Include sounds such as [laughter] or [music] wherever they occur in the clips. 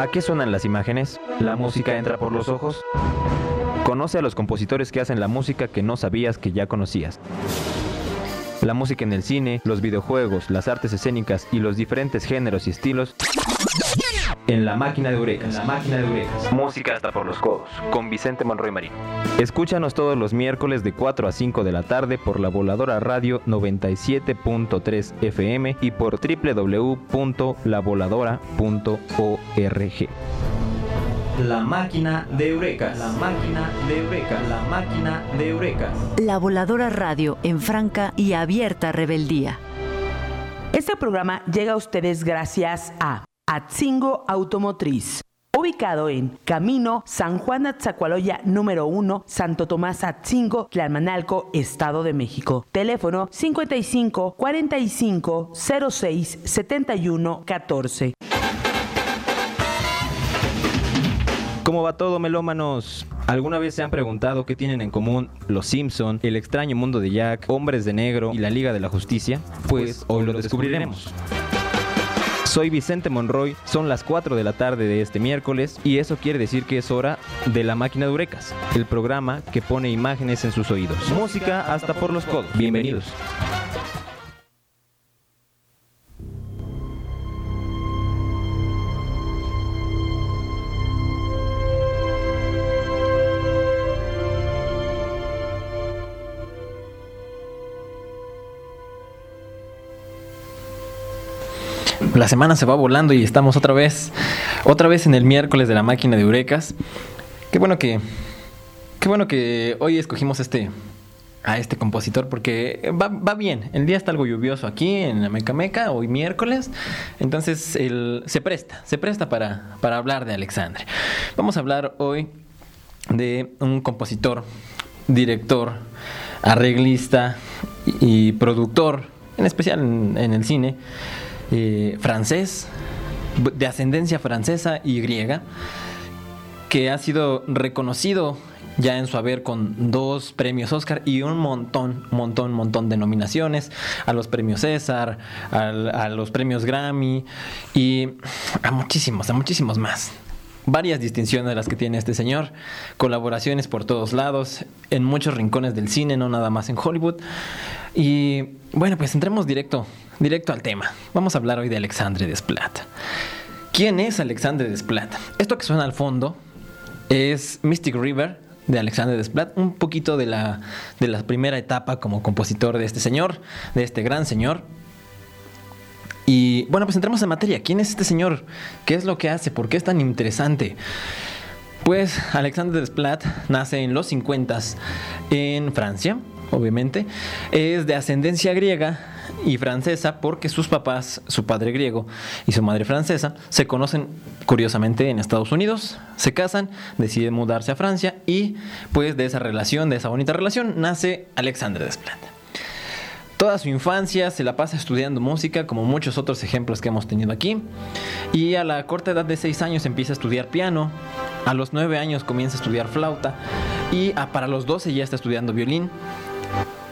¿A qué suenan las imágenes? ¿La música entra por los ojos? Conoce a los compositores que hacen la música que no sabías que ya conocías. La música en el cine, los videojuegos, las artes escénicas y los diferentes géneros y estilos en la máquina de Eurekas. la máquina de Eurekas. Música hasta por los codos. Con Vicente Monroy Marín. Escúchanos todos los miércoles de 4 a 5 de la tarde por la voladora radio 97.3 FM y por www.lavoladora.org. La máquina de Eureka. La máquina de Eureka. La máquina de Eureka. La voladora radio en franca y abierta rebeldía. Este programa llega a ustedes gracias a Atzingo Automotriz. Ubicado en Camino San Juan Atzacualoya número 1, Santo Tomás Atzingo, Tlalmanalco, Estado de México. Teléfono 55 45 06 71 14. ¿Cómo va todo, melómanos? ¿Alguna vez se han preguntado qué tienen en común Los Simpson, El extraño mundo de Jack, Hombres de Negro y la Liga de la Justicia? Pues, hoy lo descubriremos. Soy Vicente Monroy, son las 4 de la tarde de este miércoles y eso quiere decir que es hora de La Máquina de Urecas, el programa que pone imágenes en sus oídos. Música hasta por los codos. Bienvenidos. La semana se va volando y estamos otra vez, otra vez en el miércoles de la máquina de Eurecas. Qué bueno que, qué bueno que hoy escogimos este, a este compositor porque va, va, bien. El día está algo lluvioso aquí en la Meca Meca, hoy miércoles. Entonces el, se presta, se presta para, para hablar de Alexandre. Vamos a hablar hoy de un compositor, director, arreglista y, productor, en especial en, en el cine eh, francés, de ascendencia francesa y griega, que ha sido reconocido ya en su haber con dos premios Oscar y un montón, montón, montón de nominaciones a los premios César, a los premios Grammy y a muchísimos, a muchísimos más. Varias distinciones de las que tiene este señor, colaboraciones por todos lados, en muchos rincones del cine, no nada más en Hollywood. Y bueno, pues entremos directo directo al tema. Vamos a hablar hoy de Alexandre Desplat. ¿Quién es Alexandre Desplat? Esto que suena al fondo es Mystic River de Alexandre Desplat, un poquito de la, de la primera etapa como compositor de este señor, de este gran señor. Y bueno, pues entremos en materia. ¿Quién es este señor? ¿Qué es lo que hace? ¿Por qué es tan interesante? Pues Alexandre Desplat nace en los 50 en Francia, obviamente. Es de ascendencia griega y francesa porque sus papás, su padre griego y su madre francesa, se conocen curiosamente en Estados Unidos, se casan, deciden mudarse a Francia y pues de esa relación, de esa bonita relación, nace Alexandre Desplat. Toda su infancia se la pasa estudiando música, como muchos otros ejemplos que hemos tenido aquí. Y a la corta edad de 6 años empieza a estudiar piano. A los 9 años comienza a estudiar flauta. Y para los 12 ya está estudiando violín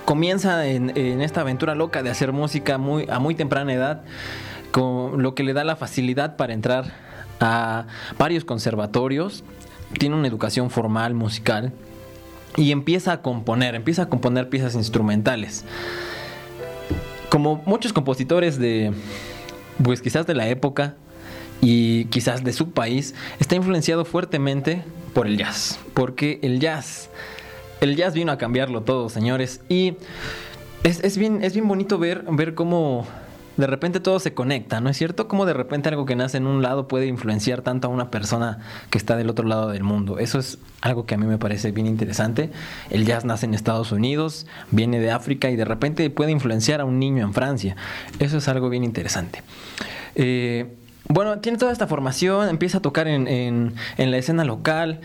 comienza en, esta aventura loca de hacer música muy, a muy temprana edad, con lo que le da la facilidad para entrar a varios conservatorios, tiene una educación formal musical y empieza a componer, empieza a componer piezas instrumentales. Como muchos compositores de, pues quizás de la época y quizás de su país, está influenciado fuertemente por el jazz, porque el jazz el jazz vino a cambiarlo todo, señores. Y es, bien, bonito ver, ver cómo de repente todo se conecta, ¿no es cierto? Como de repente algo que nace en un lado puede influenciar tanto a una persona que está del otro lado del mundo. Eso es algo que a mí me parece bien interesante. El jazz nace en Estados Unidos, viene de África y de repente puede influenciar a un niño en Francia. Eso es algo bien interesante. Eh, bueno, tiene toda esta formación, empieza a tocar en, en la escena local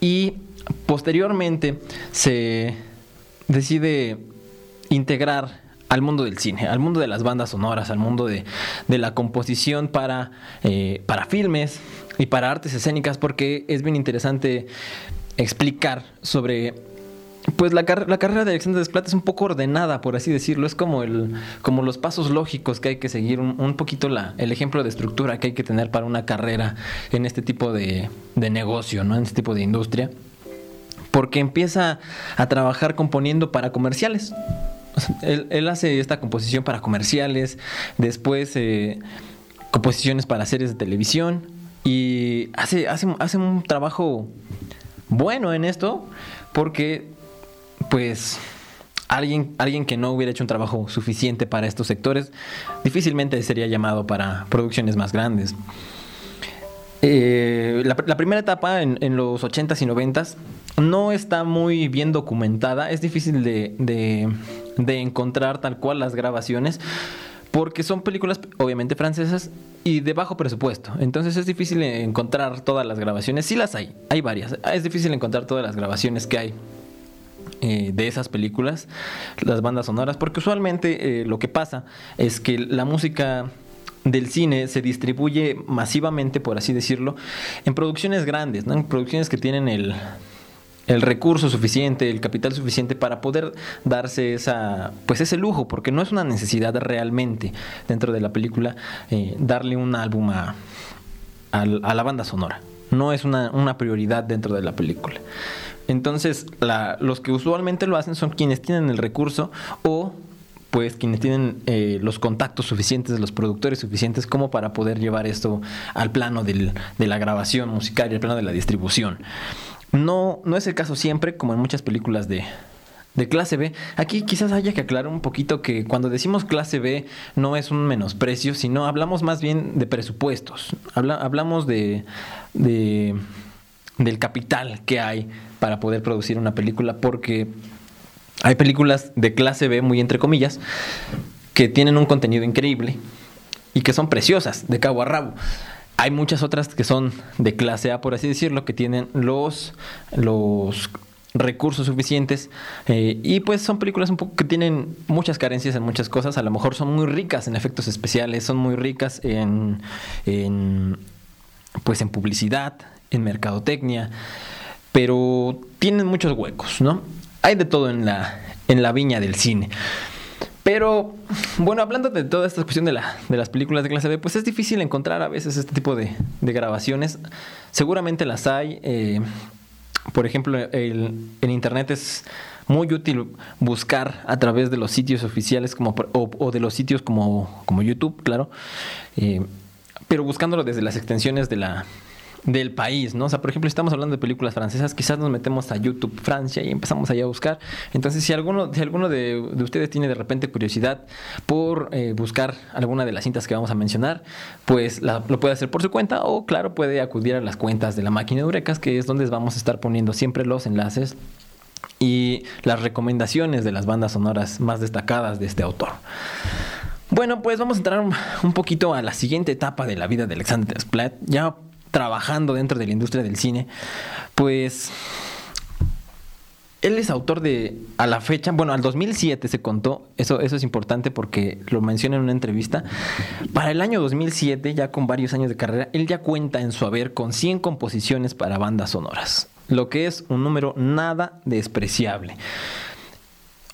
y Posteriormente se decide integrar al mundo del cine, al mundo de las bandas sonoras, al mundo de, la composición para, eh, para filmes y para artes escénicas, porque es bien interesante explicar sobre pues la, la, carrera de Alexander Desplat es un poco ordenada, por así decirlo. Es como, el, como los pasos lógicos que hay que seguir, un, poquito la, el ejemplo de estructura que hay que tener para una carrera en este tipo de, de negocio, ¿no? en este tipo de industria. Porque empieza a trabajar componiendo para comerciales. Él, hace esta composición para comerciales, después eh, composiciones para series de televisión y hace, hace, hace un trabajo bueno en esto porque pues alguien, alguien que no hubiera hecho un trabajo suficiente para estos sectores difícilmente sería llamado para producciones más grandes. Eh, la, primera etapa en, los 80s y 90s no está muy bien documentada, es difícil de, encontrar tal cual las grabaciones porque son películas obviamente francesas y de bajo presupuesto. Entonces es difícil encontrar todas las grabaciones. Sí las hay, hay varias. Es difícil encontrar todas las grabaciones que hay eh, de esas películas, las bandas sonoras, porque usualmente eh, lo que pasa es que la música del cine se distribuye masivamente, por así decirlo, en producciones grandes, en producciones que tienen el, el recurso suficiente, el capital suficiente para poder darse esa, pues ese lujo, porque no es una necesidad realmente dentro de la película eh, darle un álbum a, a, la banda sonora. No es una, una, prioridad dentro de la película. Entonces, la, los que usualmente lo hacen son quienes tienen el recurso o pues quienes tienen eh, los contactos suficientes, los productores suficientes como para poder llevar esto al plano del, de la grabación musical y al plano de la distribución. No, no es el caso siempre, como en muchas películas de, de clase B. Aquí quizás haya que aclarar un poquito que cuando decimos clase B no es un menosprecio, sino hablamos más bien de presupuestos. hablamos de, de, del capital que hay para poder producir una película, porque hay películas de clase B, muy entre comillas, que tienen un contenido increíble y que son preciosas, de cabo a rabo. Hay muchas otras que son de clase A, por así decirlo, que tienen los, los recursos suficientes eh, y pues son películas un poco que tienen muchas carencias en muchas cosas a lo mejor son muy ricas en efectos especiales son muy ricas en, en pues en publicidad en mercadotecnia pero tienen muchos huecos no hay de todo en la en la viña del cine pero, bueno, hablando de toda esta cuestión de, la, de las películas de clase B, pues es difícil encontrar a veces este tipo de, grabaciones. Seguramente las hay. Eh, por ejemplo, en Internet es muy útil buscar a través de los sitios oficiales como, o, de los sitios como, como YouTube, claro. Eh, pero buscándolo desde las extensiones de la, del país, ¿no? O sea, por ejemplo, si estamos hablando de películas francesas, quizás nos metemos a YouTube Francia y empezamos allá a buscar. Entonces, si alguno, si alguno de, ustedes tiene de repente curiosidad por eh, buscar alguna de las cintas que vamos a mencionar, pues lo puede hacer por su cuenta o, claro, puede acudir a las cuentas de la máquina de Urecas, que es donde vamos a estar poniendo siempre los enlaces y las recomendaciones de las bandas sonoras más destacadas de este autor. Bueno, pues vamos a entrar un, poquito a la siguiente etapa de la vida de Alexander Splat. Ya trabajando dentro de la industria del cine, pues él es autor de, a la fecha, bueno, al 2007 se contó, eso, eso es importante porque lo menciona en una entrevista, para el año 2007, ya con varios años de carrera, él ya cuenta en su haber con 100 composiciones para bandas sonoras, lo que es un número nada despreciable.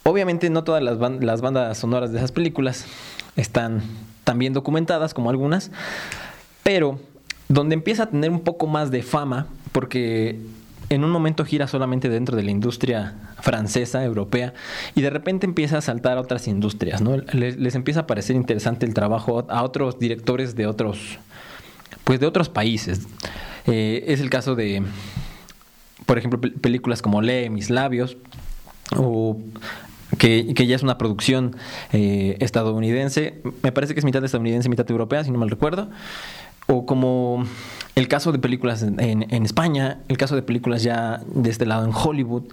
Obviamente no todas las, las bandas sonoras de esas películas están tan bien documentadas como algunas, pero donde empieza a tener un poco más de fama, porque en un momento gira solamente dentro de la industria francesa, europea, y de repente empieza a saltar a otras industrias, ¿no? Les, empieza a parecer interesante el trabajo a otros directores de otros, pues de otros países. Eh, es el caso de, por ejemplo, películas como Lee mis labios, o que, ya es una producción eh, estadounidense, me parece que es mitad estadounidense, mitad europea, si no mal recuerdo o como el caso de películas en, España, el caso de películas ya de este lado en Hollywood,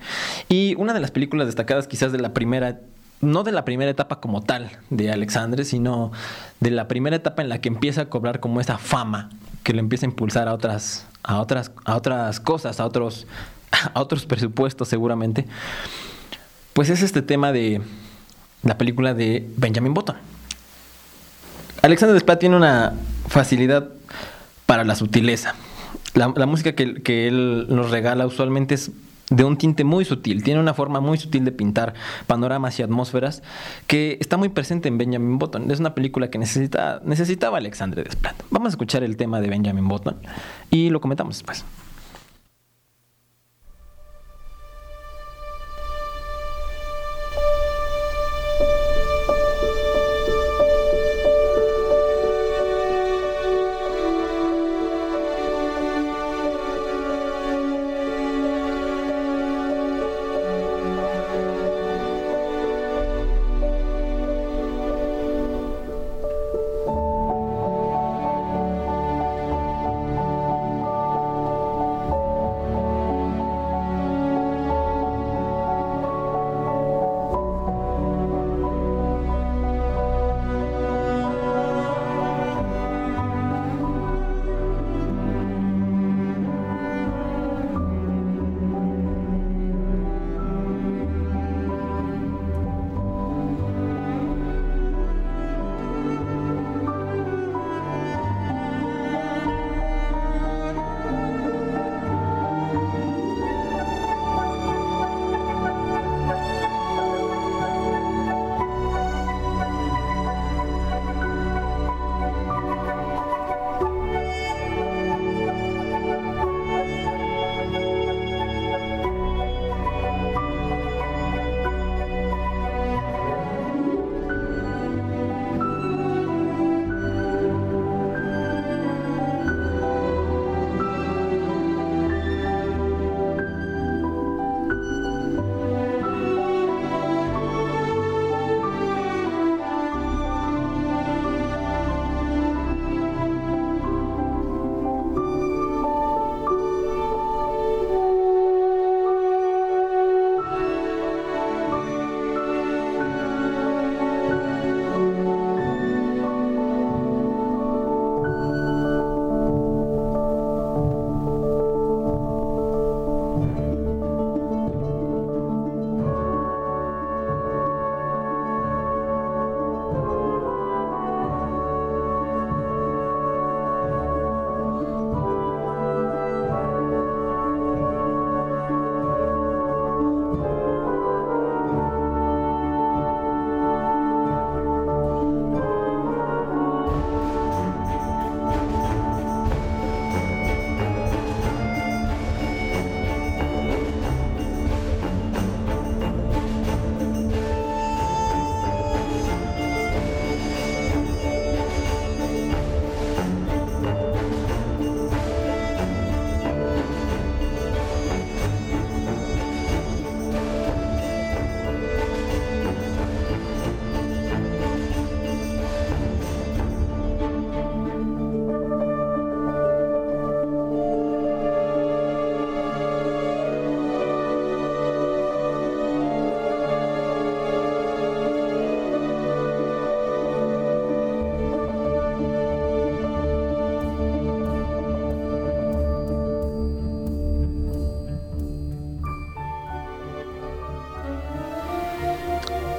y una de las películas destacadas quizás de la primera, no de la primera etapa como tal de Alexandre, sino de la primera etapa en la que empieza a cobrar como esa fama que le empieza a impulsar a otras, a otras, a otras cosas, a otros, [laughs] a otros presupuestos seguramente, pues es este tema de la película de Benjamin Button. Alexander Desplat tiene una facilidad para la sutileza. La, música que, él nos regala usualmente es de un tinte muy sutil, tiene una forma muy sutil de pintar panoramas y atmósferas que está muy presente en Benjamin Button. Es una película que necesita, necesitaba Alexandre Desplat. Vamos a escuchar el tema de Benjamin Button y lo comentamos después.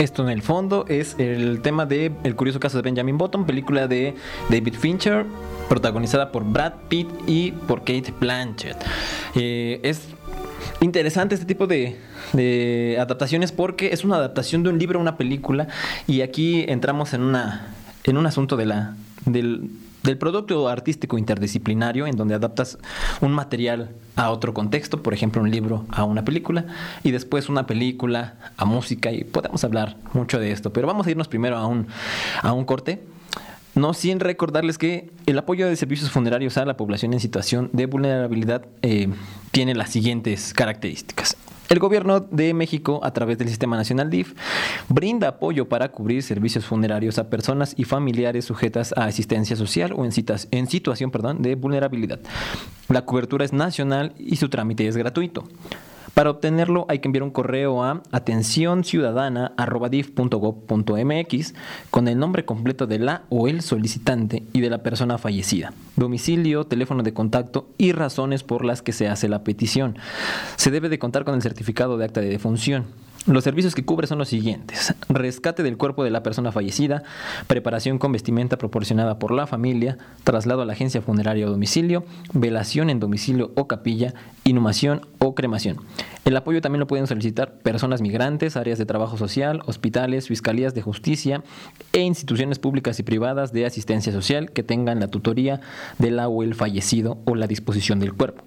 Esto en el fondo es el tema de El curioso caso de Benjamin Button, película de David Fincher, protagonizada por Brad Pitt y por Kate Blanchett. Eh, es interesante este tipo de, de, adaptaciones porque es una adaptación de un libro a una película y aquí entramos en, una, en un asunto de la, del, del producto artístico interdisciplinario en donde adaptas un material a otro contexto, por ejemplo un libro a una película y después una película a música y podemos hablar mucho de esto, pero vamos a irnos primero a un, a un corte. No sin recordarles que el apoyo de servicios funerarios a la población en situación de vulnerabilidad eh, tiene las siguientes características. El gobierno de México, a través del Sistema Nacional DIF, brinda apoyo para cubrir servicios funerarios a personas y familiares sujetas a asistencia social o en, en situación de vulnerabilidad. La cobertura es nacional y su trámite es gratuito. Para obtenerlo hay que enviar un correo a atencionciudadana.dif.gov.mx con el nombre completo de la o el solicitante y de la persona fallecida, domicilio, teléfono de contacto y razones por las que se hace la petición. Se debe de contar con el certificado de acta de defunción. Los servicios que cubre son los siguientes. Rescate del cuerpo de la persona fallecida, preparación con vestimenta proporcionada por la familia, traslado a la agencia funeraria o domicilio, velación en domicilio o capilla, inhumación o cremación. El apoyo también lo pueden solicitar personas migrantes, áreas de trabajo social, hospitales, fiscalías de justicia e instituciones públicas y privadas de asistencia social que tengan la tutoría del o el fallecido o la disposición del cuerpo.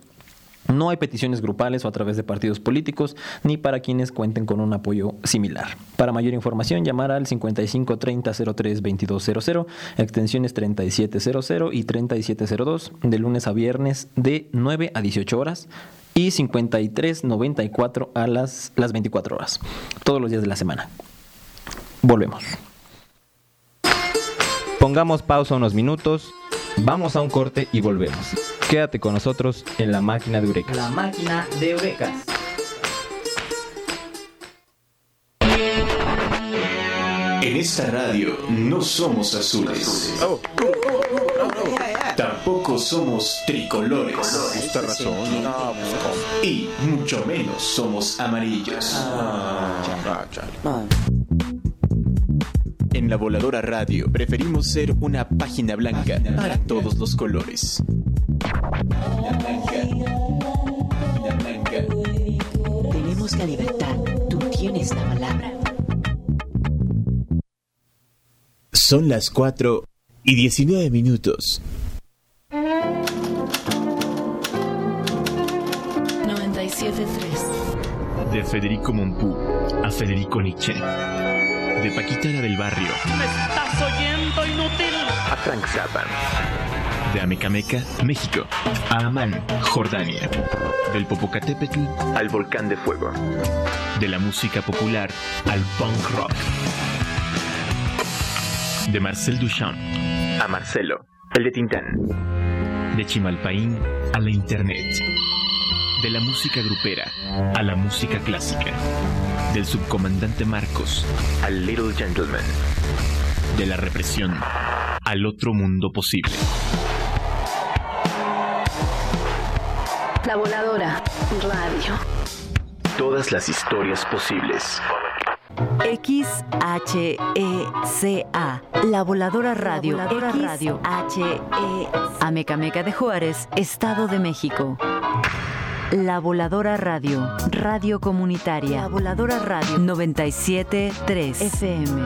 No hay peticiones grupales o a través de partidos políticos, ni para quienes cuenten con un apoyo similar. Para mayor información, llamar al 55 30 03 2200, extensiones 3700 y 3702, de lunes a viernes de 9 a 18 horas y 53 94 a las, las 24 horas, todos los días de la semana. Volvemos. Pongamos pausa unos minutos, vamos a un corte y volvemos. Quédate con nosotros en la máquina de Eurecas. La máquina de Eurecas. En esta radio no somos azules. Tampoco somos tricolores. Y mucho menos somos amarillos. En la voladora radio preferimos ser una página blanca para todos los colores. Tenemos la libertad. Tú tienes la palabra. Son las 4 y 19 minutos. 97.3 De Federico Mompú a Federico Nietzsche. De Paquita del Barrio ¿Me estás oyendo, inútil? a Frank Zappa. De Amecameca, México, a Amán, Jordania. Del Popocatépetl al Volcán de Fuego. De la música popular al punk rock. De Marcel Duchamp a Marcelo, el de Tintán. De Chimalpaín a la Internet. De la música grupera a la música clásica. Del subcomandante Marcos al Little Gentleman. De la represión al otro mundo posible. La voladora. Radio. Todas las historias posibles. XHECA, La Voladora Radio, Voladora Radio. XHE, Amecameca de Juárez, Estado de México. La Voladora Radio, Radio Comunitaria. La Voladora Radio 973 FM.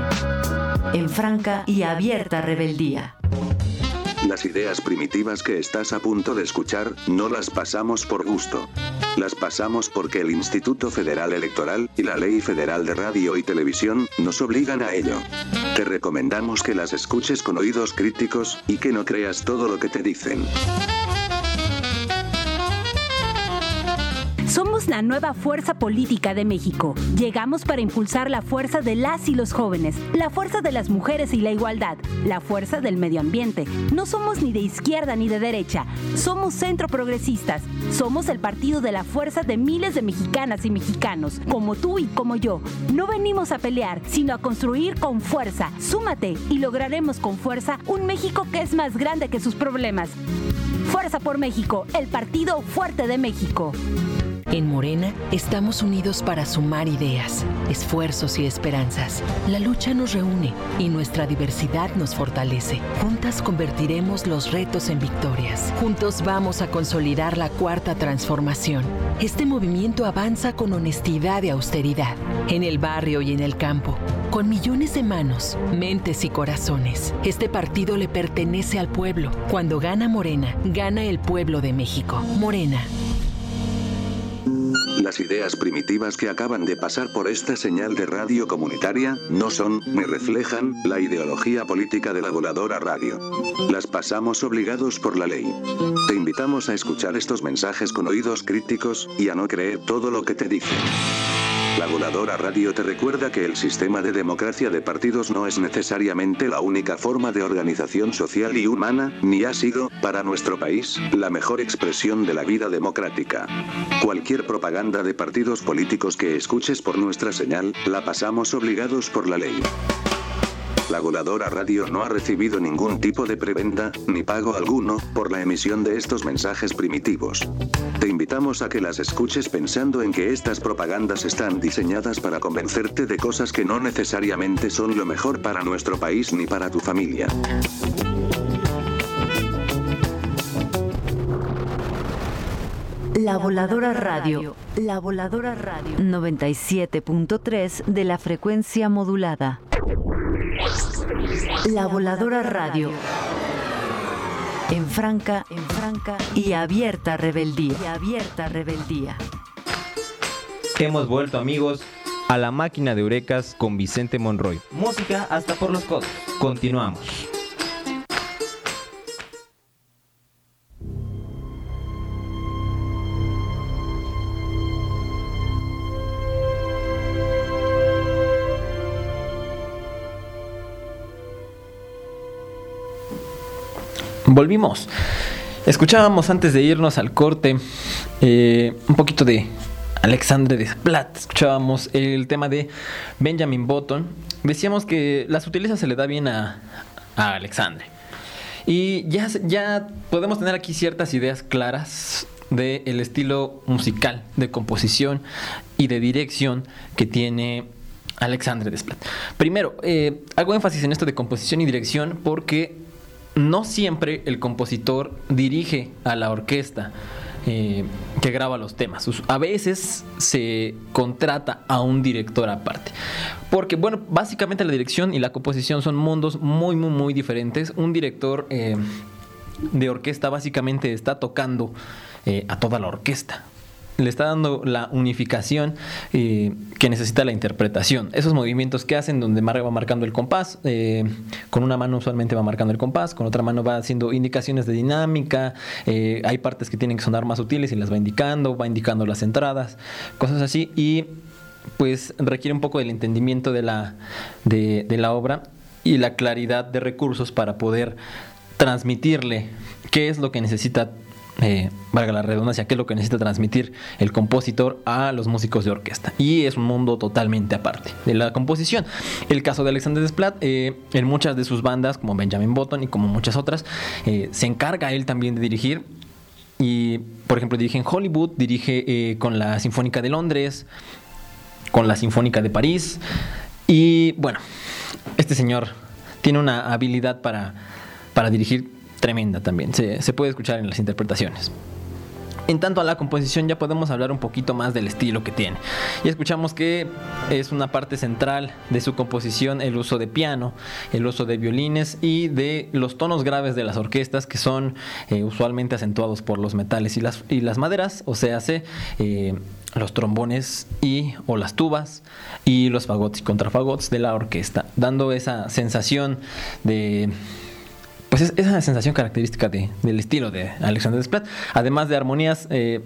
En franca y abierta rebeldía. Las ideas primitivas que estás a punto de escuchar, no las pasamos por gusto. Las pasamos porque el Instituto Federal Electoral y la Ley Federal de Radio y Televisión nos obligan a ello. Te recomendamos que las escuches con oídos críticos y que no creas todo lo que te dicen. La nueva fuerza política de México. Llegamos para impulsar la fuerza de las y los jóvenes, la fuerza de las mujeres y la igualdad, la fuerza del medio ambiente. No somos ni de izquierda ni de derecha, somos centro progresistas. Somos el partido de la fuerza de miles de mexicanas y mexicanos, como tú y como yo. No venimos a pelear, sino a construir con fuerza. Súmate y lograremos con fuerza un México que es más grande que sus problemas. Fuerza por México, el partido fuerte de México. En Morena estamos unidos para sumar ideas, esfuerzos y esperanzas. La lucha nos reúne y nuestra diversidad nos fortalece. Juntas convertiremos los retos en victorias. Juntos vamos a consolidar la cuarta transformación. Este movimiento avanza con honestidad y austeridad, en el barrio y en el campo, con millones de manos, mentes y corazones. Este partido le pertenece al pueblo. Cuando gana Morena, gana el pueblo de México. Morena. Las ideas primitivas que acaban de pasar por esta señal de radio comunitaria no son ni reflejan la ideología política de la voladora radio. Las pasamos obligados por la ley. Te invitamos a escuchar estos mensajes con oídos críticos y a no creer todo lo que te dicen. La voladora radio te recuerda que el sistema de democracia de partidos no es necesariamente la única forma de organización social y humana, ni ha sido, para nuestro país, la mejor expresión de la vida democrática. Cualquier propaganda de partidos políticos que escuches por nuestra señal, la pasamos obligados por la ley. La Voladora Radio no ha recibido ningún tipo de preventa, ni pago alguno, por la emisión de estos mensajes primitivos. Te invitamos a que las escuches pensando en que estas propagandas están diseñadas para convencerte de cosas que no necesariamente son lo mejor para nuestro país ni para tu familia. La Voladora Radio. La Voladora Radio. 97.3 de la frecuencia modulada. La Voladora Radio. En franca, en franca y abierta rebeldía. Y abierta rebeldía. Hemos vuelto amigos a la máquina de Eurecas con Vicente Monroy. Música hasta por los codos. Continuamos. Volvimos. Escuchábamos antes de irnos al corte eh, un poquito de Alexandre Desplat. Escuchábamos el tema de Benjamin Button. Decíamos que la sutileza se le da bien a, a Alexandre. Y ya, ya podemos tener aquí ciertas ideas claras del estilo musical, de composición y de dirección que tiene Alexandre Desplat. Primero, eh, hago énfasis en esto de composición y dirección porque no siempre el compositor dirige a la orquesta. eh, que graba los temas. A veces se contrata a un director aparte. Porque, bueno, básicamente la dirección y la composición son mundos muy, muy, muy diferentes. Un director eh, de orquesta básicamente está tocando eh, a toda la orquesta. Le está dando la unificación eh, que necesita la interpretación. Esos movimientos que hacen donde Mar- va marcando el compás, eh, con una mano usualmente va marcando el compás, con otra mano va haciendo indicaciones de dinámica, eh, hay partes que tienen que sonar más sutiles y las va indicando, va indicando las entradas, cosas así. Y pues requiere un poco del entendimiento de la, de la obra y la claridad de recursos para poder transmitirle qué es lo que necesita, eh, valga la redundancia, qué es lo que necesita transmitir el compositor a los músicos de orquesta. Y es un mundo totalmente aparte de la composición. El caso de Alexander Desplat, eh, en muchas de sus bandas, como Benjamin Button y como muchas otras, eh, se encarga él también de dirigir. Y, por ejemplo, dirige en Hollywood, dirige eh, con la Sinfónica de Londres, con la Sinfónica de París. Y bueno, este señor tiene una habilidad para, para dirigir tremenda también. Se, se puede escuchar en las interpretaciones. En tanto a la composición ya podemos hablar un poquito más del estilo que tiene. Y escuchamos que es una parte central de su composición el uso de piano, el uso de violines y de los tonos graves de las orquestas que son eh, usualmente acentuados por los metales y las, y las maderas, o sea, hace eh, los trombones y o las tubas y los fagots y contrafagots de la orquesta, dando esa sensación de pues es sensación característica de- del estilo de Alexander Desplat, además de armonías, eh,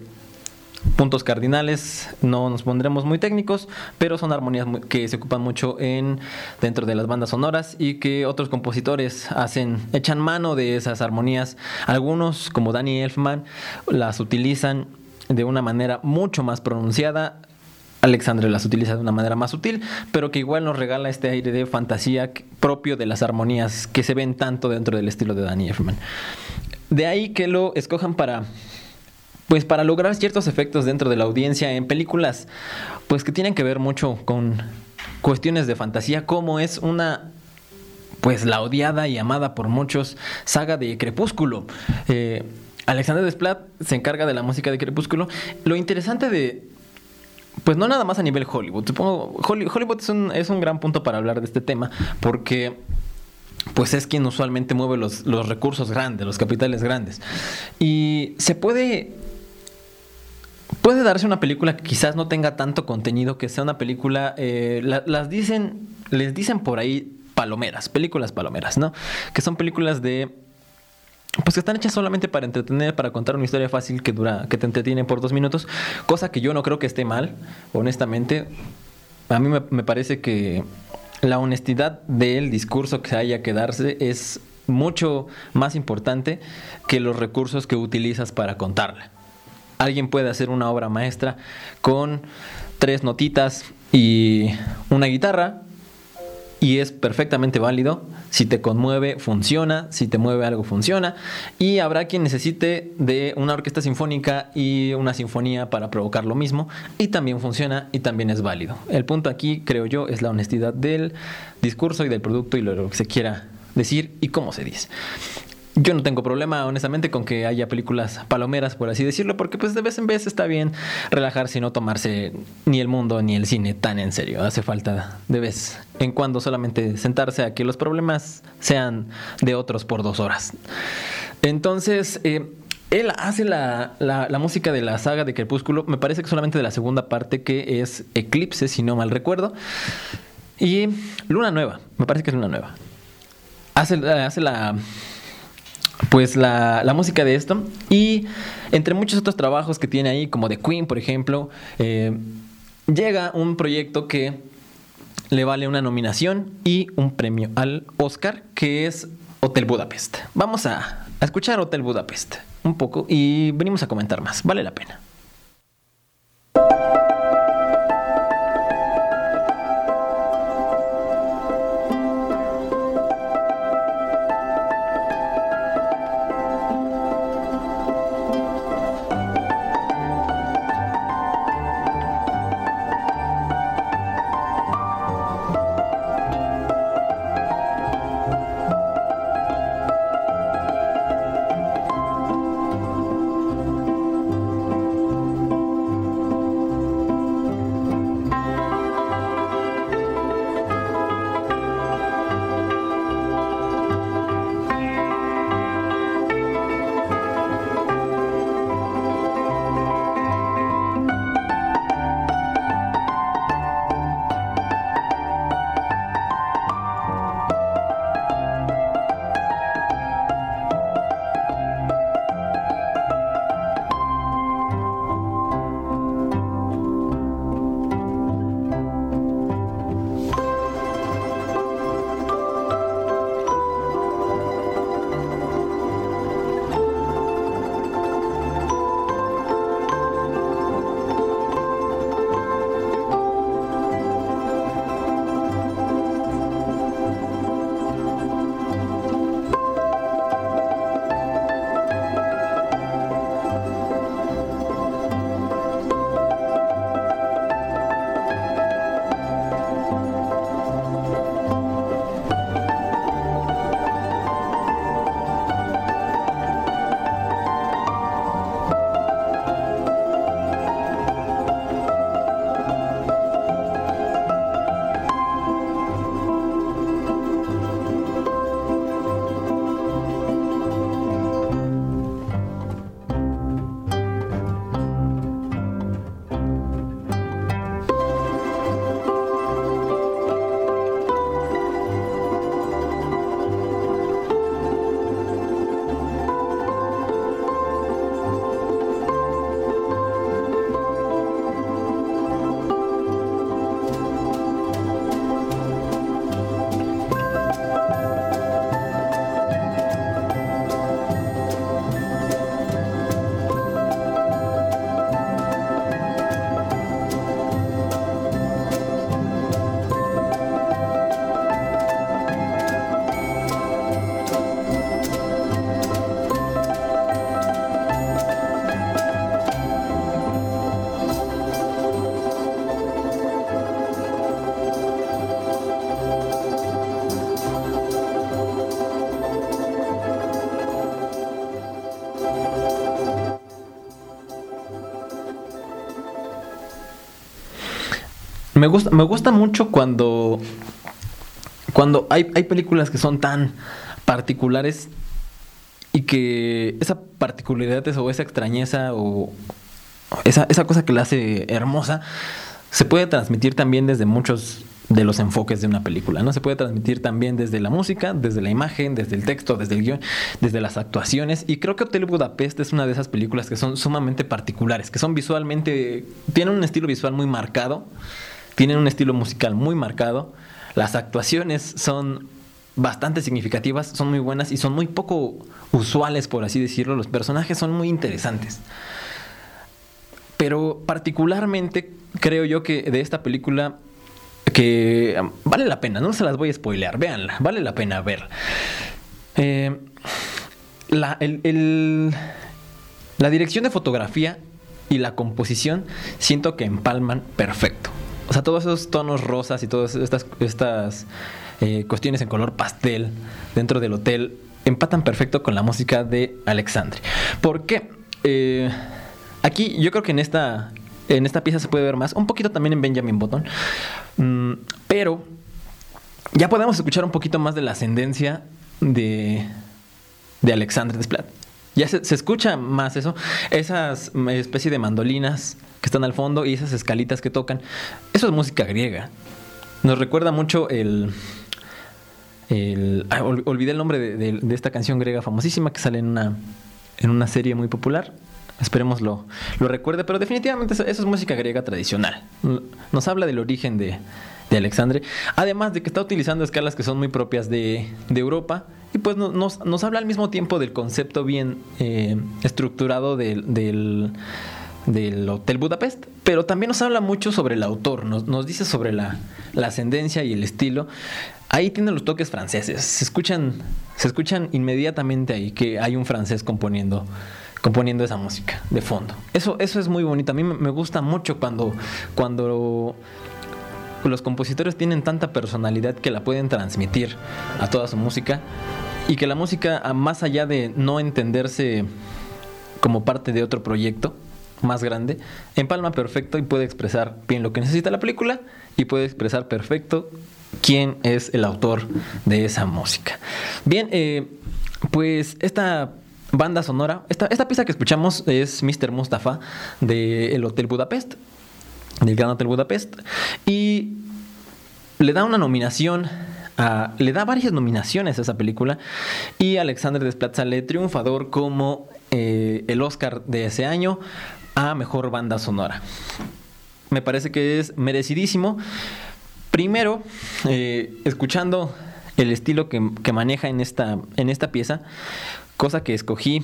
puntos cardinales, no nos pondremos muy técnicos, pero son armonías que se ocupan mucho en dentro de las bandas sonoras y que otros compositores hacen, echan mano de esas armonías. Algunos, como Danny Elfman, las utilizan de una manera mucho más pronunciada, Alexandre las utiliza de una manera más sutil, pero que igual nos regala este aire de fantasía propio de las armonías que se ven tanto dentro del estilo de Danny Elfman. De ahí que lo escojan para pues para lograr ciertos efectos dentro de la audiencia en películas pues que tienen que ver mucho con cuestiones de fantasía como es una pues la odiada y amada por muchos saga de Crepúsculo. Eh, Alexander Desplat se encarga de la música de Crepúsculo. Lo interesante de pues no nada más a nivel Hollywood. Supongo Holly- Hollywood es un, es un gran punto para hablar de este tema porque pues es quien usualmente mueve los, los recursos grandes, los capitales grandes. Y se puede puede darse una película que quizás no tenga tanto contenido, que sea una película, eh, la- las dicen, les dicen por ahí palomeras, películas palomeras, ¿no? Que son películas de pues que están hechas solamente para entretener, para contar una historia fácil que dura, que te entretiene por dos minutos, cosa que yo no creo que esté mal, honestamente. A mí me, me parece que la honestidad del discurso que haya que darse es mucho más importante que los recursos que utilizas para contarla. Alguien puede hacer una obra maestra con tres notitas y una guitarra y es perfectamente válido. Si te conmueve, funciona. Si te mueve algo, funciona. Y habrá quien necesite de una orquesta sinfónica y una sinfonía para provocar lo mismo. Y también funciona y también es válido. El punto aquí, creo yo, es la honestidad del discurso y del producto y lo que se quiera decir y cómo se dice. Yo no tengo problema, honestamente, con que haya películas palomeras, por así decirlo, porque pues de vez en vez está bien relajarse y no tomarse ni el mundo ni el cine tan en serio. Hace falta de vez en cuando solamente sentarse a que los problemas sean de otros por dos horas. Entonces, eh, él hace la, la, música de la saga de Crepúsculo, me parece que solamente de la segunda parte, que es Eclipse, si no mal recuerdo. Y Luna Nueva, me parece que es Luna Nueva. Hace, hace la pues la, la, música de esto. Y entre muchos otros trabajos que tiene ahí, como The Queen, por ejemplo, eh, llega un proyecto que le vale una nominación y un premio al Oscar, que es Hotel Budapest. Vamos a escuchar Hotel Budapest un poco y venimos a comentar más. Vale la pena. Me gusta, me gusta mucho cuando, cuando hay, hay películas que son tan particulares y que esa particularidad o esa extrañeza o esa, esa cosa que la hace hermosa se puede transmitir también desde muchos de los enfoques de una película, ¿no? Se puede transmitir también desde la música, desde la imagen, desde el texto, desde el guion, desde las actuaciones. Y creo que Hotel Budapest es una de esas películas que son sumamente particulares, que son visualmente, tienen un estilo visual muy marcado tienen un estilo musical muy marcado. Las actuaciones son bastante significativas, son muy buenas y son muy poco usuales, por así decirlo. Los personajes son muy interesantes. Pero particularmente creo yo que de esta película que um, vale la pena, no se las voy a spoilear, véanla, vale la pena ver. Eh, la, la dirección de fotografía y la composición siento que empalman perfecto. O sea, todos esos tonos rosas y todas estas, estas eh, cuestiones en color pastel dentro del hotel empatan perfecto con la música de Alexandre. ¿Por qué? Eh, aquí yo creo que en esta, en esta pieza se puede ver más, un poquito también en Benjamin Button, Mm, pero ya podemos escuchar un poquito más de la ascendencia de, de Alexandre Desplat. Ya se, se escucha más eso, esas mm, especie de mandolinas que están al fondo y esas escalitas que tocan. Eso es música griega. Nos recuerda mucho el... el ah, ol- olvidé el nombre de, esta canción griega famosísima que sale en una, en una serie muy popular. Esperemos lo, lo recuerde, pero definitivamente eso, eso es música griega tradicional. Nos habla del origen de, de Alexandre, además de que está utilizando escalas que son muy propias de, de Europa y pues no- nos, nos habla al mismo tiempo del concepto bien eh, estructurado del, del, del Hotel Budapest, pero también nos habla mucho sobre el autor, nos, nos dice sobre la, ascendencia y el estilo. Ahí tienen los toques franceses, se escuchan, se escuchan inmediatamente ahí que hay un francés componiendo componiendo esa música de fondo. Eso, eso es muy bonito. A mí me gusta mucho cuando, cuando los compositores tienen tanta personalidad que la pueden transmitir a toda su música y que la música, más allá de no entenderse como parte de otro proyecto más grande, empalma perfecto y puede expresar bien lo que necesita la película y puede expresar perfecto quién es el autor de esa música. Bien, eh, pues esta banda sonora, esta, esta pieza que escuchamos es Mr. Mustafa de El Hotel Budapest, del Gran Hotel Budapest, y le da una nominación, le da varias nominaciones a esa película, y Alexander Desplat sale triunfador como eh, el Oscar de ese año a Mejor Banda Sonora. Me parece que es merecidísimo. Primero, eh, escuchando el estilo que, que maneja en esta, en esta pieza, cosa que escogí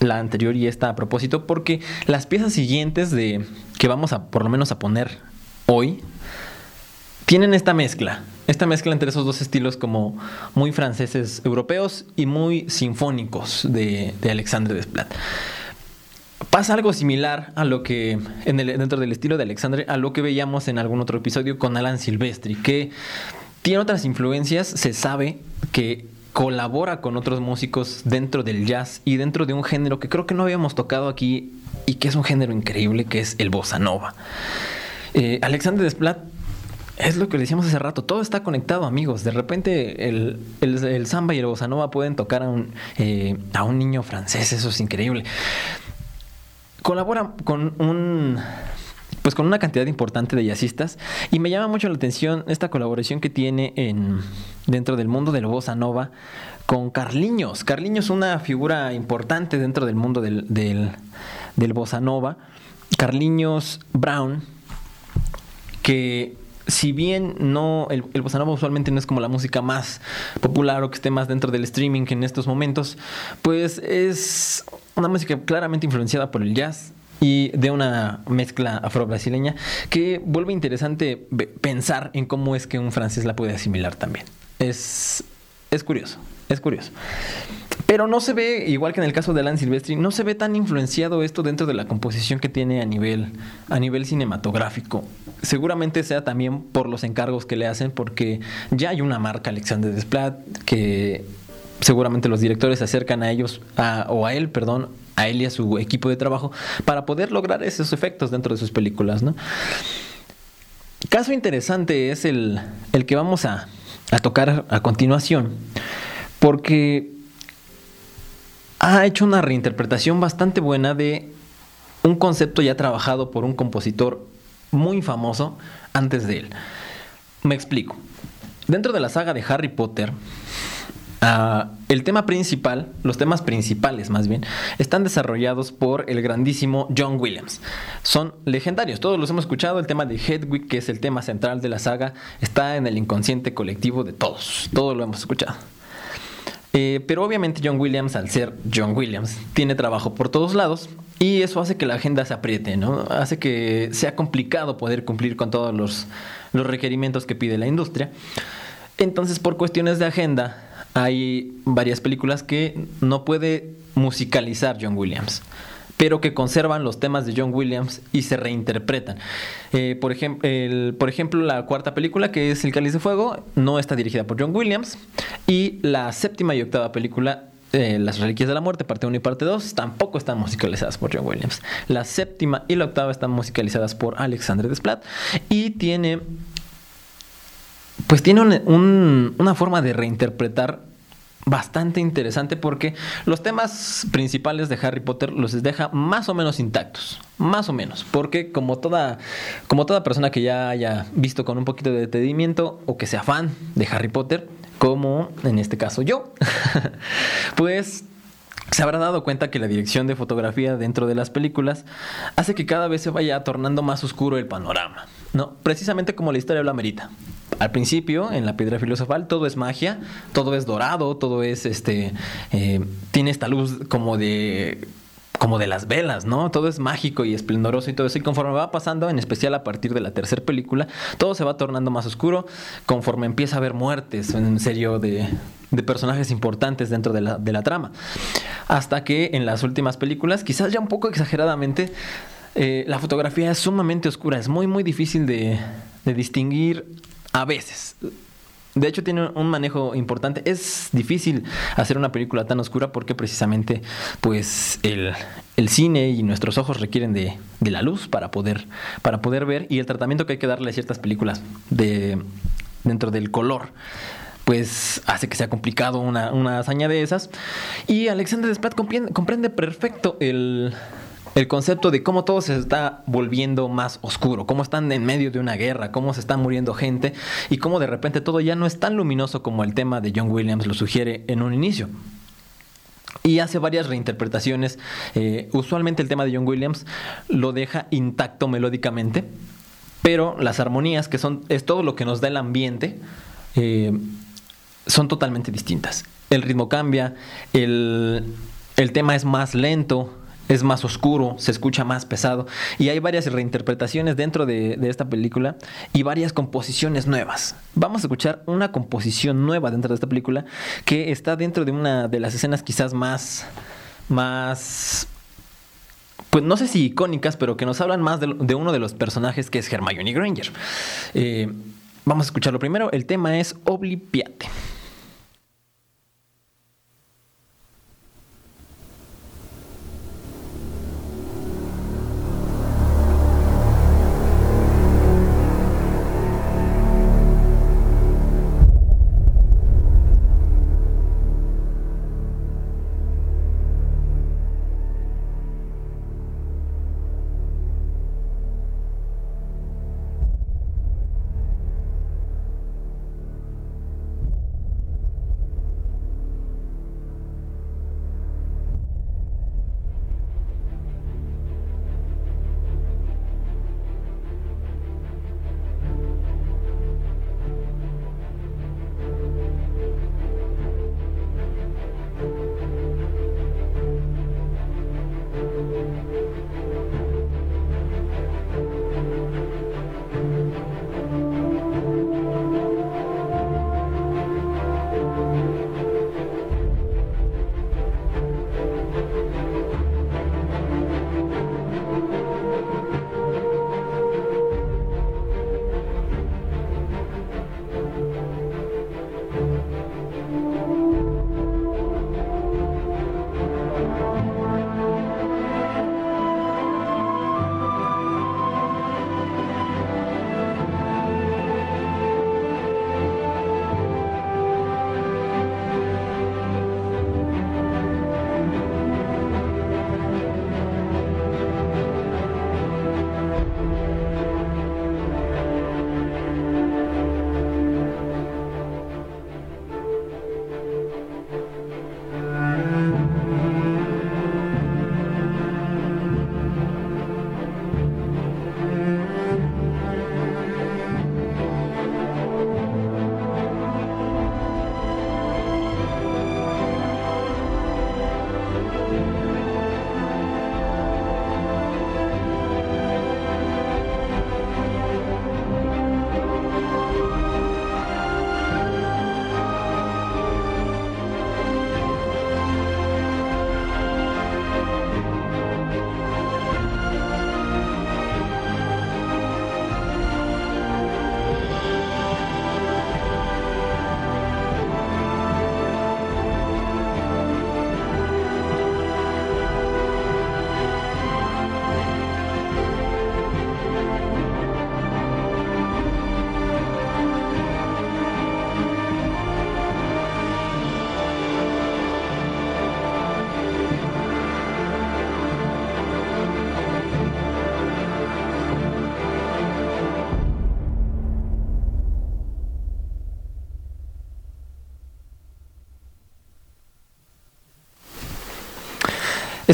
la anterior y esta a propósito, porque las piezas siguientes de que vamos a por lo menos a poner hoy tienen esta mezcla, esta mezcla entre esos dos estilos como muy franceses europeos y muy sinfónicos de, de Alexandre Desplat. Pasa algo similar a lo que, en el- dentro del estilo de Alexandre, a lo que veíamos en algún otro episodio con Alan Silvestri, que tiene otras influencias, se sabe que colabora con otros músicos dentro del jazz y dentro de un género que creo que no habíamos tocado aquí y que es un género increíble, que es el bossa nova. Eh, Alexandre Desplat es lo que le decíamos hace rato, todo está conectado, amigos. De repente el, el- el samba y el bossa nova pueden tocar a un, eh, a un niño francés, eso es increíble. Colabora con un pues con una cantidad importante de jazzistas y me llama mucho la atención esta colaboración que tiene en dentro del mundo del bossa nova con Carliños. Carliños es una figura importante dentro del mundo del, del, bossa nova. Carliños Brown que si bien no el, el bossa nova usualmente no es como la música más popular o que esté más dentro del streaming en estos momentos, pues es una música claramente influenciada por el jazz y de una mezcla afro-brasileña que vuelve interesante pensar en cómo es que un francés la puede asimilar también. Es, es curioso, es curioso. Pero no se ve, igual que en el caso de Alan Silvestri, no se ve tan influenciado esto dentro de la composición que tiene a nivel, a nivel cinematográfico. Seguramente sea también por los encargos que le hacen, porque ya hay una marca Alexander Desplat que seguramente los directores se acercan a ellos, a- o a él, perdón, a él y a su equipo de trabajo, para poder lograr esos efectos dentro de sus películas, ¿no? Caso interesante es el, el que vamos a, a tocar a continuación, porque ha hecho una reinterpretación bastante buena de un concepto ya trabajado por un compositor muy famoso antes de él. Me explico. Dentro de la saga de Harry Potter, ah, el tema principal, los temas principales más bien, están desarrollados por el grandísimo John Williams. Son legendarios, todos los hemos escuchado. El tema de Hedwig, que es el tema central de la saga, está en el inconsciente colectivo de todos. Todos lo hemos escuchado. Eh, pero obviamente John Williams, al ser John Williams, tiene trabajo por todos lados y eso hace que la agenda se apriete, ¿no? Hace que sea complicado poder cumplir con todos los, los requerimientos que pide la industria. Entonces, por cuestiones de agenda, hay varias películas que no puede musicalizar John Williams pero que conservan los temas de John Williams y se reinterpretan. Eh, por, ejemplo, la cuarta película, que es El Cáliz de Fuego, no está dirigida por John Williams, y la séptima y octava película eh, Las Reliquias de la Muerte, parte 1 y parte 2, tampoco están musicalizadas por John Williams. La séptima y la octava están musicalizadas por Alexandre Desplat y tiene, pues tiene una forma de reinterpretar bastante interesante porque los temas principales de Harry Potter los deja más o menos intactos, más o menos, porque como toda como toda persona que ya haya visto con un poquito de detenimiento o que sea fan de Harry Potter, como en este caso yo, [laughs] pues se habrá dado cuenta que la dirección de fotografía dentro de las películas hace que cada vez se vaya tornando más oscuro el panorama, ¿no? Precisamente como la historia lo amerita. Al principio, en la piedra filosofal, todo es magia, todo es dorado, todo es este. Eh, tiene esta luz como de como de las velas, ¿no? Todo es mágico y esplendoroso y todo eso. Y conforme va pasando, en especial a partir de la tercera película, todo se va tornando más oscuro conforme empieza a haber muertes, en serio, de, de personajes importantes dentro de la, de la, trama. Hasta que en las últimas películas, quizás ya un poco exageradamente, eh, la fotografía es sumamente oscura. Es muy, muy difícil de, de distinguir a veces. De hecho, tiene un manejo importante. Es difícil hacer una película tan oscura porque precisamente, pues, el, cine y nuestros ojos requieren de, la luz para poder, para poder ver y el tratamiento que hay que darle a ciertas películas de, dentro del color pues hace que sea complicado una, una hazaña de esas. Y Alexander Desplat comprende perfecto el, el concepto de cómo todo se está volviendo más oscuro, cómo están en medio de una guerra, cómo se está muriendo gente y cómo de repente todo ya no es tan luminoso como el tema de John Williams lo sugiere en un inicio y hace varias reinterpretaciones. Eh, usualmente el tema de John Williams lo deja intacto melódicamente, pero las armonías, que son es todo lo que nos da el ambiente, eh, son totalmente distintas. El ritmo cambia, el, el tema es más lento, es más oscuro, se escucha más pesado. Y hay varias reinterpretaciones dentro de, esta película y varias composiciones nuevas. Vamos a escuchar una composición nueva dentro de esta película que está dentro de una de las escenas quizás más. más. Pues no sé si icónicas, pero que nos hablan más de, uno de los personajes que es Hermione Granger. Eh, vamos a escucharlo primero. El tema es Oblipiate.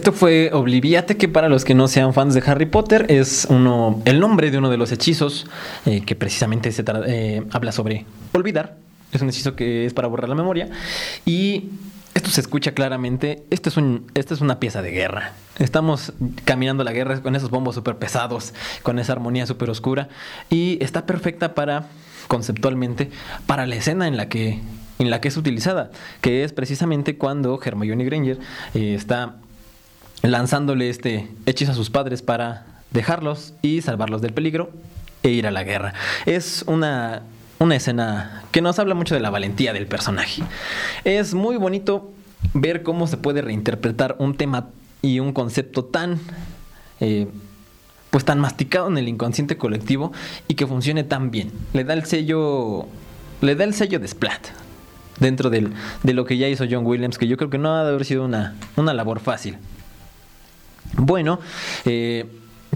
Esto fue Obliviate, que para los que no sean fans de Harry Potter es uno, el nombre de uno de los hechizos eh, que precisamente se eh, habla sobre olvidar. Es un hechizo que es para borrar la memoria. Y esto se escucha claramente. Esto es, un, esto es una pieza de guerra. Estamos caminando la guerra con esos bombos súper pesados, con esa armonía súper oscura. Y está perfecta para, conceptualmente, para la escena en la que en la que es utilizada, que es precisamente cuando Hermione Granger eh, está lanzándole este hechizo a sus padres para dejarlos y salvarlos del peligro e ir a la guerra. Es una, una escena que nos habla mucho de la valentía del personaje. Es muy bonito ver cómo se puede reinterpretar un tema y un concepto tan... Eh, pues tan masticado en el inconsciente colectivo y que funcione tan bien. Le da el sello le da el sello de Splat dentro del, de lo que ya hizo John Williams, que yo creo que no ha de haber sido una, una labor fácil. Bueno, eh,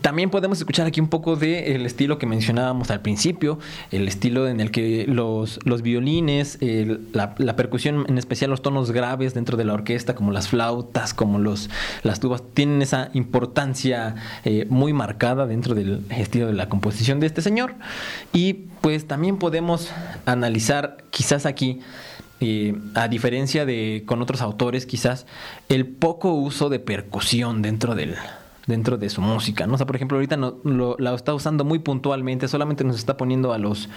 también podemos escuchar aquí un poco del estilo que mencionábamos al principio, el estilo en el que los, los violines, la, percusión, en especial los tonos graves dentro de la orquesta, como las flautas, como los, las tubas, tienen esa importancia eh, muy marcada dentro del estilo de la composición de este señor. Y pues también podemos analizar quizás aquí a diferencia de con otros autores quizás, el poco uso de percusión dentro del dentro de su música, ¿no? O sea, por ejemplo, ahorita no, lo, la está usando muy puntualmente, solamente nos está poniendo a los,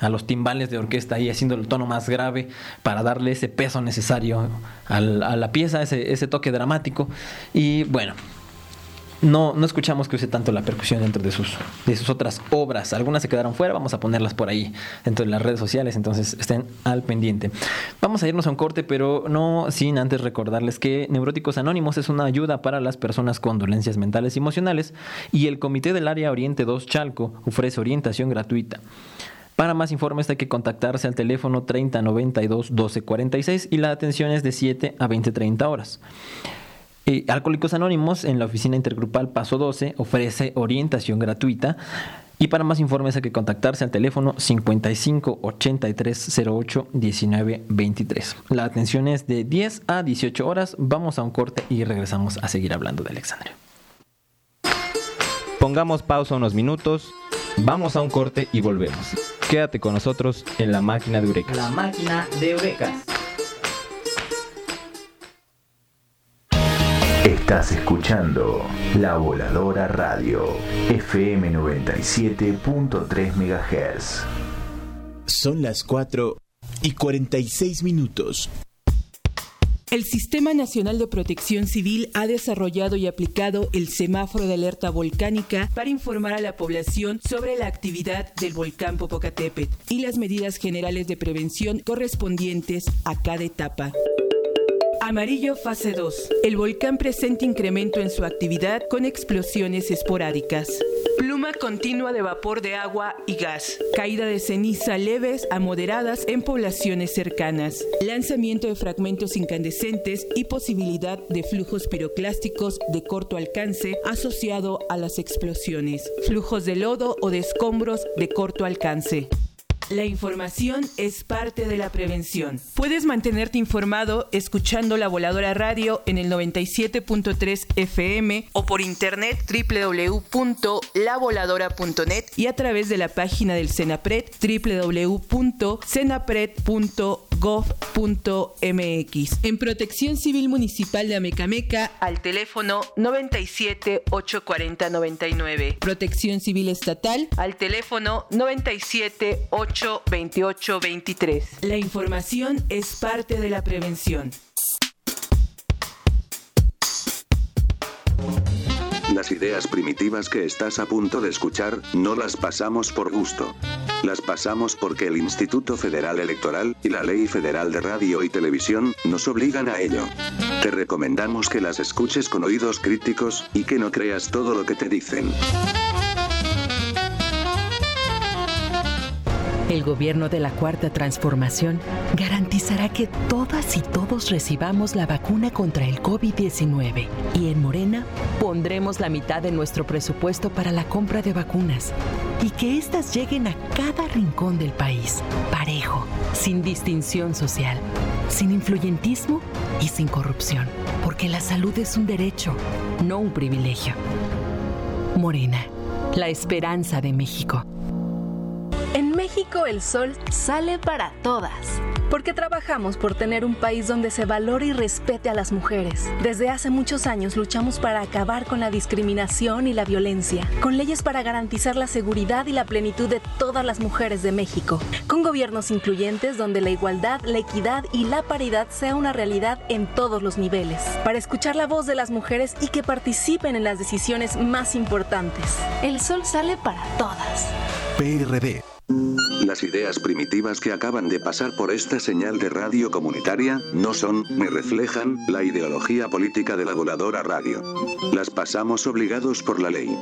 a los timbales de orquesta y haciendo el tono más grave para darle ese peso necesario a la pieza, ese, ese toque dramático. Y bueno, no, no escuchamos que use tanto la percusión dentro de sus, de sus otras obras. Algunas se quedaron fuera, vamos a ponerlas por ahí dentro de las redes sociales, entonces estén al pendiente. Vamos a irnos a un corte, pero no sin antes recordarles que Neuróticos Anónimos es una ayuda para las personas con dolencias mentales y emocionales y el Comité del Área Oriente 2 Chalco ofrece orientación gratuita. Para más informes hay que contactarse al teléfono 3092 1246 y la atención es de 7 a 20-30 horas. Eh, Alcohólicos Anónimos en la oficina intergrupal Paso 12 ofrece orientación gratuita. Y para más informes hay que contactarse al teléfono 55 83 08 19 23. La atención es de 10 a 18 horas. Vamos a un corte y regresamos a seguir hablando de Alexandria. Pongamos pausa unos minutos, vamos a un corte y volvemos. Quédate con nosotros en la máquina de Eurecas. La máquina de Eurecas. Estás escuchando La Voladora Radio, FM 97.3 MHz. Son las 4 y 46 minutos. El Sistema Nacional de Protección Civil ha desarrollado y aplicado el semáforo de alerta volcánica para informar a la población sobre la actividad del volcán Popocatépetl y las medidas generales de prevención correspondientes a cada etapa. Amarillo fase 2. El volcán presenta incremento en su actividad con explosiones esporádicas. Pluma continua de vapor de agua y gas. Caída de ceniza leves a moderadas en poblaciones cercanas. Lanzamiento de fragmentos incandescentes y posibilidad de flujos piroclásticos de corto alcance asociado a las explosiones. Flujos de lodo o de escombros de corto alcance. La información es parte de la prevención. Puedes mantenerte informado escuchando la voladora radio en el 97.3 FM o por internet www.lavoladora.net y a través de la página del Senapred www.senapred.gov.mx. En Protección Civil Municipal de Amecameca al teléfono 97 840 99. Protección Civil Estatal al teléfono 97 8 28 23. La información es parte de la prevención. Las ideas primitivas que estás a punto de escuchar, no las pasamos por gusto. Las pasamos porque el Instituto Federal Electoral y la Ley Federal de Radio y Televisión nos obligan a ello. Te recomendamos que las escuches con oídos críticos y que no creas todo lo que te dicen. El gobierno de la Cuarta Transformación garantizará que todas y todos recibamos la vacuna contra el COVID-19 y en Morena pondremos la mitad de nuestro presupuesto para la compra de vacunas y que éstas lleguen a cada rincón del país, parejo, sin distinción social sin influyentismo y sin corrupción, porque la salud es un derecho, no un privilegio. Morena, la esperanza de México. El sol sale para todas, porque trabajamos por tener un país donde se valore y respete a las mujeres. Desde hace muchos años luchamos para acabar con la discriminación y la violencia, con leyes para garantizar la seguridad y la plenitud de todas las mujeres de México, con gobiernos incluyentes donde la igualdad, la equidad y la paridad sea una realidad en todos los niveles, para escuchar la voz de las mujeres y que participen en las decisiones más importantes. El sol sale para todas. PRD. Las ideas primitivas que acaban de pasar por esta señal de radio comunitaria no son, ni reflejan, la ideología política de la voladora radio. Las pasamos obligados por la ley.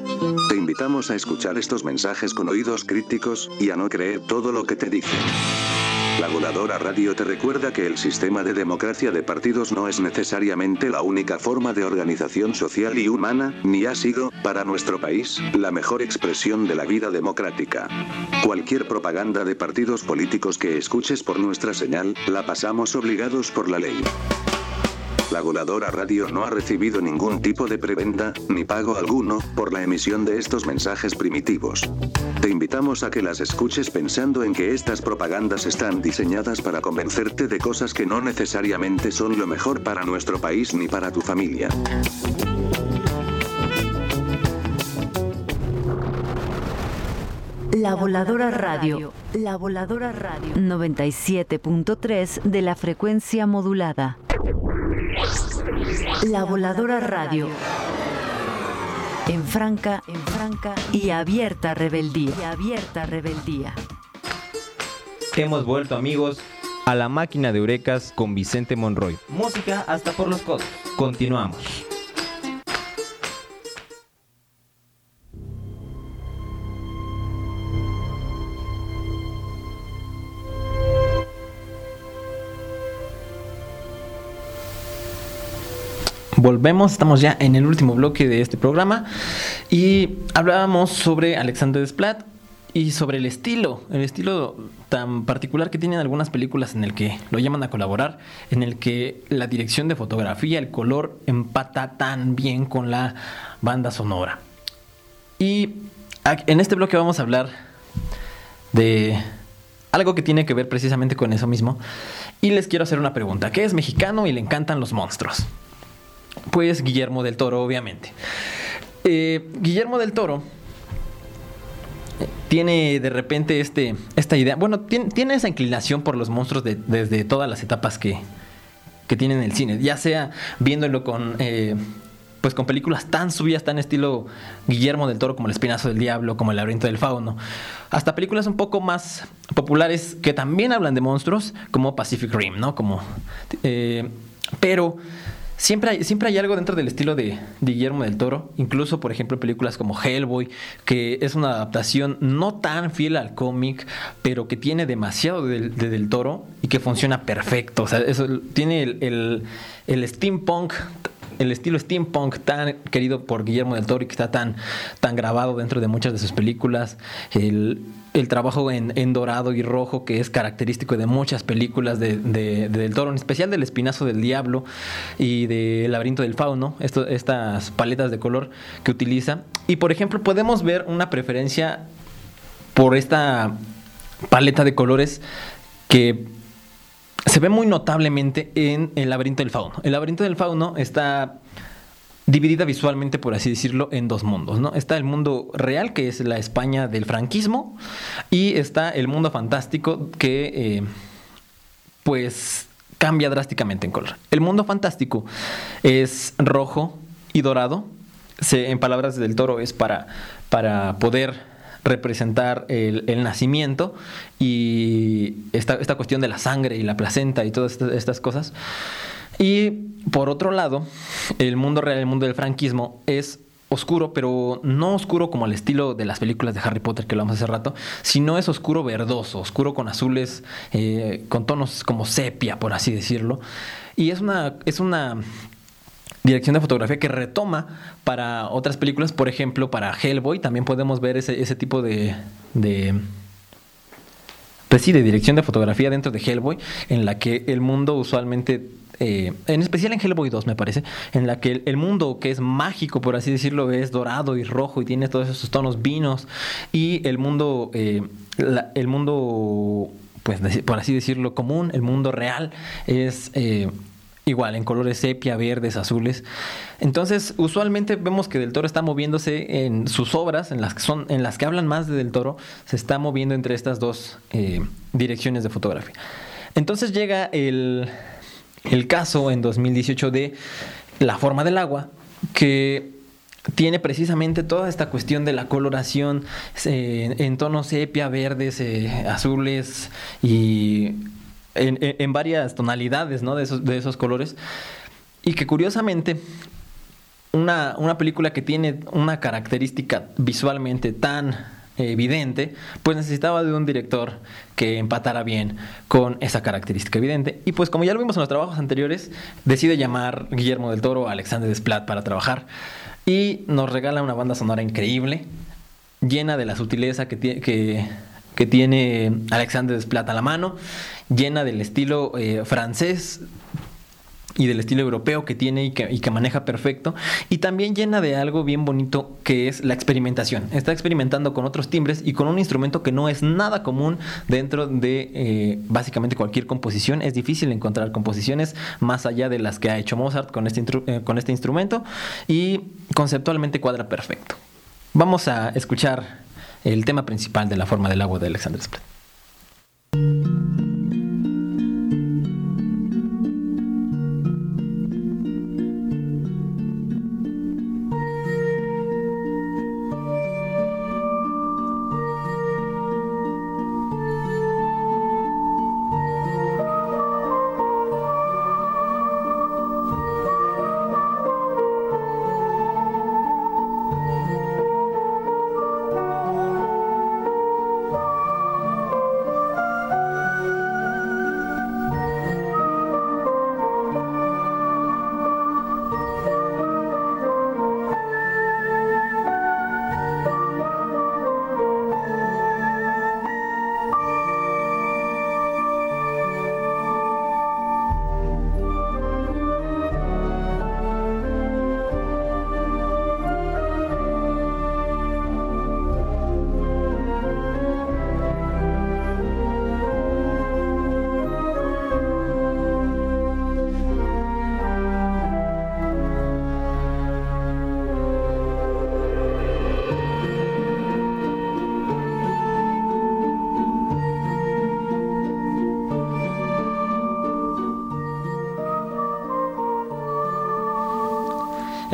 Te invitamos a escuchar estos mensajes con oídos críticos y a no creer todo lo que te dicen. La voladora radio te recuerda que el sistema de democracia de partidos no es necesariamente la única forma de organización social y humana, ni ha sido, para nuestro país, la mejor expresión de la vida democrática. Cualquier propaganda de partidos políticos que escuches por nuestra señal, la pasamos obligados por la ley. La voladora radio no ha recibido ningún tipo de preventa, ni pago alguno, por la emisión de estos mensajes primitivos. Te invitamos a que las escuches pensando en que estas propagandas están diseñadas para convencerte de cosas que no necesariamente son lo mejor para nuestro país ni para tu familia. La Voladora Radio. La Voladora Radio. 97.3 de la frecuencia modulada. La Voladora Radio. En franca, en franca y abierta rebeldía. Y abierta rebeldía. Hemos vuelto amigos a la máquina de Eurecas con Vicente Monroy. Música hasta por los codos. Continuamos. Volvemos, estamos ya en el último bloque de este programa y hablábamos sobre Alexander Desplat y sobre el estilo, el estilo tan particular que tienen algunas películas en el que lo llaman a colaborar, en el que la dirección de fotografía, el color empata tan bien con la banda sonora. Y en este bloque vamos a hablar de algo que tiene que ver precisamente con eso mismo. Y les quiero hacer una pregunta. ¿Qué es mexicano y le encantan los monstruos? Pues Guillermo del Toro, obviamente. Eh, Guillermo del Toro tiene de repente este, esta idea, bueno, tiene, esa inclinación por los monstruos desde todas las etapas que, que tiene en el cine, ya sea viéndolo con... Eh, pues con películas tan subidas, tan estilo Guillermo del Toro como El Espinazo del Diablo, como El Laberinto del Fauno, hasta películas un poco más populares que también hablan de monstruos, como Pacific Rim, ¿no? Como, eh, pero Siempre hay, siempre hay algo dentro del estilo de, Guillermo del Toro, incluso por ejemplo películas como Hellboy, que es una adaptación no tan fiel al cómic, pero que tiene demasiado de, del Toro y que funciona perfecto. O sea, eso tiene el, el steampunk el estilo steampunk tan querido por Guillermo del Toro y que está tan, tan grabado dentro de muchas de sus películas, el, trabajo en, dorado y rojo que es característico de muchas películas de, del Toro, en especial del Espinazo del Diablo y del Laberinto del Fauno, estas paletas de color que utiliza. Y por ejemplo podemos ver una preferencia por esta paleta de colores que se ve muy notablemente en el laberinto del fauno. El laberinto del fauno está dividida visualmente, por así decirlo, en dos mundos. ¿no? Está el mundo real, que es la España del franquismo, y está el mundo fantástico, que eh, pues cambia drásticamente en color. El mundo fantástico es rojo y dorado. En palabras del toro es para, para poder representar el, nacimiento y esta, esta, cuestión de la sangre y la placenta y todas estas, cosas. Y por otro lado, el mundo real, el mundo del franquismo es oscuro, pero no oscuro como al estilo de las películas de Harry Potter que hablamos hace rato, sino es oscuro verdoso, oscuro con azules, eh, con tonos como sepia, por así decirlo. Y es una, es una dirección de fotografía que retoma para otras películas, por ejemplo, para Hellboy también podemos ver ese, tipo de, de, pues sí, de dirección de fotografía dentro de Hellboy, en la que el mundo usualmente eh, en especial en Hellboy 2 me parece, en la que el, mundo que es mágico, por así decirlo, es dorado y rojo y tiene todos esos tonos vinos y el mundo, eh, el mundo, pues por así decirlo, común, el mundo real es... Eh, igual en colores sepia, verdes, azules. Entonces, usualmente vemos que Del Toro está moviéndose en sus obras, en las que son, en las que hablan más de Del Toro, se está moviendo entre estas dos direcciones de fotografía. Entonces llega el, el caso en 2018 de La forma del agua, que tiene precisamente toda esta cuestión de la coloración eh, en tonos sepia, verdes, eh, azules y en, varias tonalidades ¿no? de, esos, de esos colores. Y que curiosamente una, una película que tiene una característica visualmente tan evidente, pues necesitaba de un director que empatara bien con esa característica evidente. Y pues como ya lo vimos en los trabajos anteriores, decide llamar Guillermo del Toro a Alexander Desplat para trabajar y nos regala una banda sonora increíble, llena de la sutileza que, que, que tiene Alexander Desplat a la mano, llena del estilo eh, francés y del estilo europeo que tiene y que, maneja perfecto. Y también llena de algo bien bonito que es la experimentación. Está experimentando con otros timbres y con un instrumento que no es nada común dentro de eh, básicamente cualquier composición. Es difícil encontrar composiciones más allá de las que ha hecho Mozart con este, eh, con este instrumento y conceptualmente cuadra perfecto. Vamos a escuchar el tema principal de la forma del agua de Alexander Splat.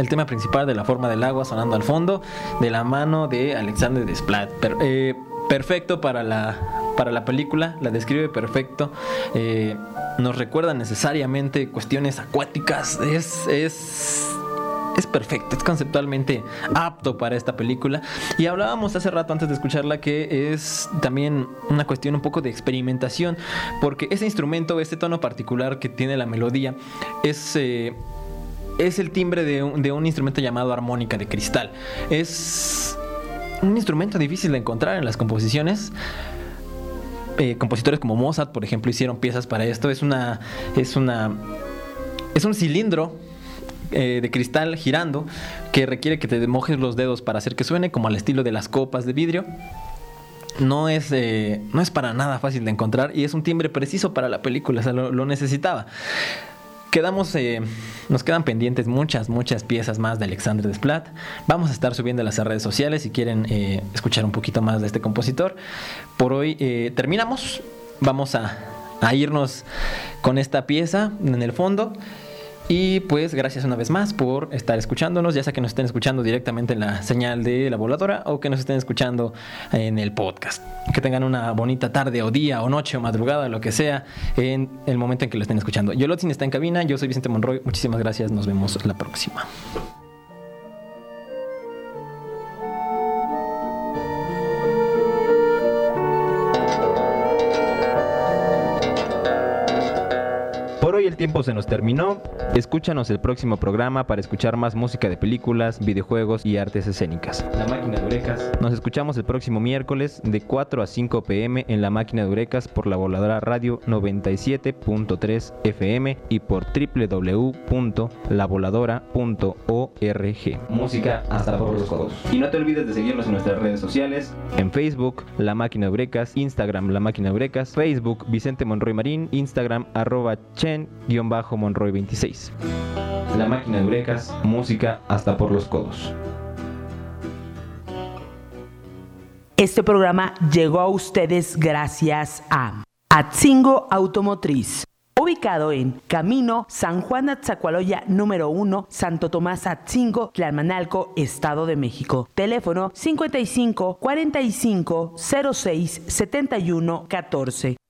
El tema principal de la forma del agua sonando al fondo, de la mano de Alexander Desplat. Eh, perfecto para la, para la película, la describe perfecto. Eh, nos recuerda necesariamente cuestiones acuáticas. Es, es es perfecto, es conceptualmente apto para esta película. Y hablábamos hace rato antes de escucharla que es también una cuestión un poco de experimentación, porque ese instrumento, este tono particular que tiene la melodía, es... Eh, es el timbre de un, instrumento llamado armónica de cristal. Es un instrumento difícil de encontrar en las composiciones. Eh, compositores como Mozart, por ejemplo, hicieron piezas para esto. Es una. Es una. Es un cilindro eh, de cristal girando que requiere que te mojes los dedos para hacer que suene, como al estilo de las copas de vidrio. No es, eh, no es para nada fácil de encontrar y es un timbre preciso para la película, o sea, lo necesitaba quedamos, eh, nos quedan pendientes muchas, muchas piezas más de Alexandre Desplat. Vamos a estar subiendo las redes sociales si quieren eh, escuchar un poquito más de este compositor. Por hoy eh, terminamos. Vamos a, a irnos con esta pieza en el fondo. Y pues gracias una vez más por estar escuchándonos, ya sea que nos estén escuchando directamente en la señal de la voladora o que nos estén escuchando en el podcast. Que tengan una bonita tarde o día o noche o madrugada, lo que sea, en el momento en que lo estén escuchando. Yo Lotzin está en cabina, yo soy Vicente Monroy, muchísimas gracias, nos vemos la próxima. Tiempo se nos terminó. Escúchanos el próximo programa para escuchar más música de películas, videojuegos y artes escénicas. La máquina de Urecas. Nos escuchamos el próximo miércoles de 4 a 5 pm en la máquina de Urecas por la voladora radio 97.3 FM y por www.lavoladora.org. Música hasta por los codos. Y no te olvides de seguirnos en nuestras redes sociales, en Facebook, La Máquina de Urecas, Instagram, La Máquina de Urecas, Facebook, Vicente Monroy Marín, Instagram, arroba chen-monroy26. La Máquina de Urecas, música hasta por los codos. Este programa llegó a ustedes gracias a Atzingo Automotriz. Ubicado en Camino San Juan Atzacualoya número 1, Santo Tomás Atzingo, Tlalmanalco, Estado de México. Teléfono 55 45 06 71 14.